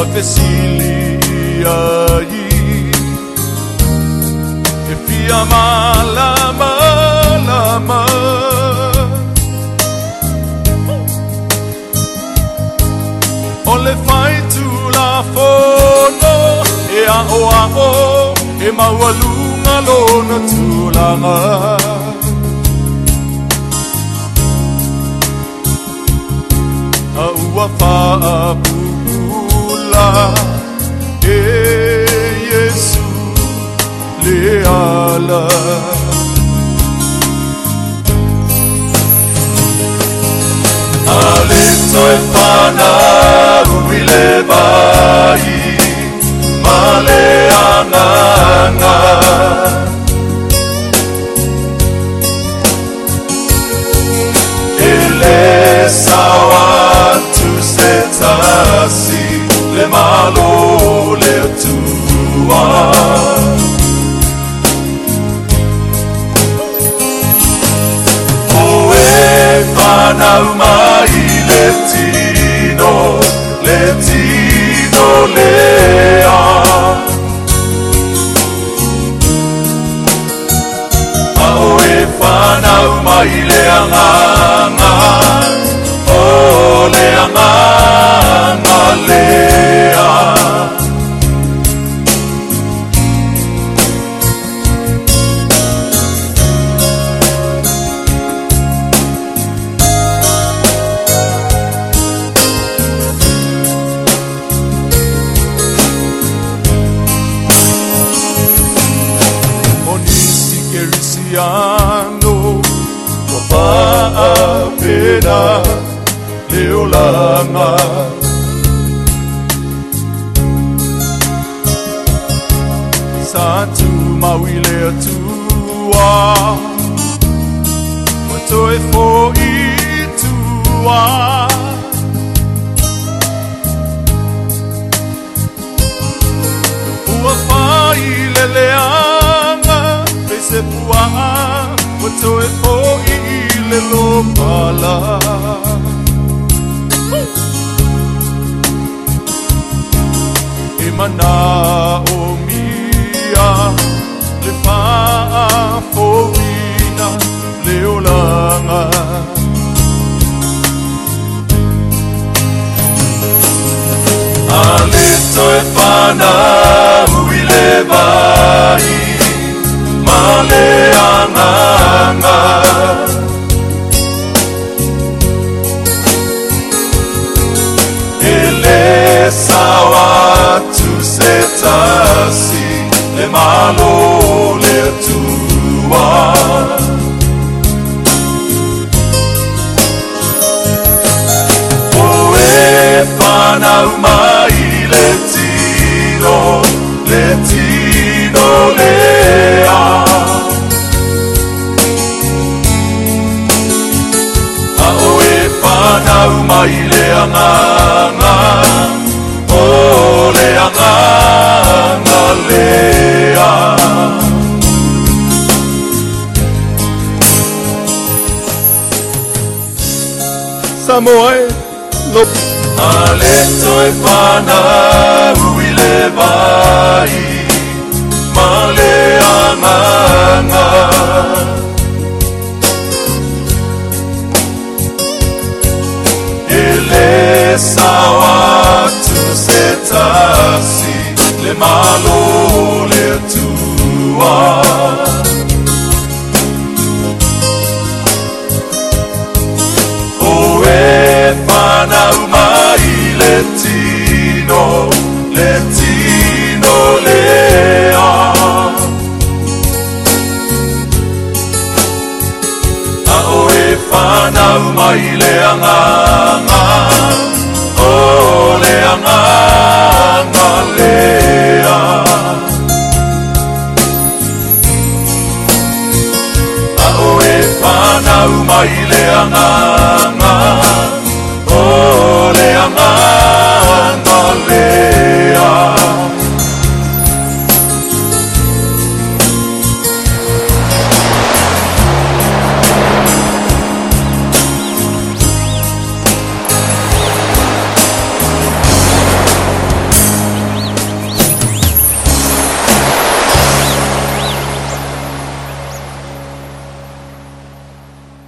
o te sili ai e pia mala ma o oh. le fai tu la e a o e maua lunga lona tu a ua fa your love. Alimno efanav ulevai maleanana Elesa piano Kwa apena leo lama Satu mawile tua. Mwatoe fo i What o ile lo pala E mana amour, to Samoa e lo Ale toi pana ui le vai Ma e le anganga Ele sawa tu se tasi Le malo le tuas letino, letino lea. A oe fana mai leanga, o leanga. Mai leanga, o leanga.